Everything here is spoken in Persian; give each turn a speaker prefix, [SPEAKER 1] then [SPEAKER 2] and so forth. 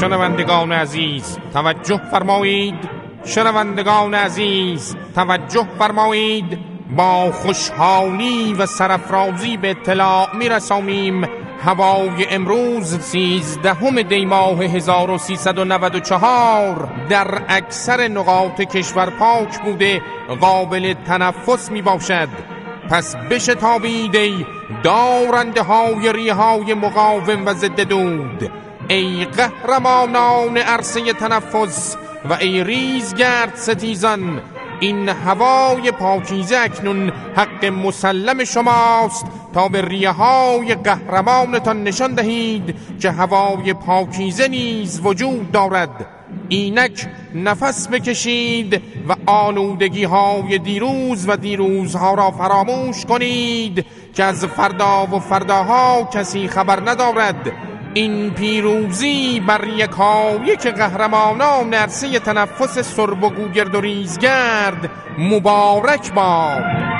[SPEAKER 1] شنوندگان عزیز توجه فرمایید. شنوندگان عزیز توجه فرمایید. با خوشحالی و سرفرازی به اطلاع میرسانیم. هوای امروز سیزدهم دی ماه 1394 در اکثر نقاط کشور پاک بوده. قابل تنفس می باشد پس بشتابید ای دارنده های ریه های مقاوم و ضد دود ای قهرمانان عرصه تنفس و ای ریزگرد ستیزان این هوای پاکیزه اکنون حق مسلم شماست تا به ریه های قهرمانتان نشان دهید که هوای پاکیزه نیز وجود دارد. اینک نفس بکشید و آلودگی های دیروز و دیروزها را فراموش کنید که از فردا و فرداها کسی خبر ندارد. این پیروزی بر که قهرمانان نرسه تنفس سرب و گوگرد و ریزگرد مبارک باد.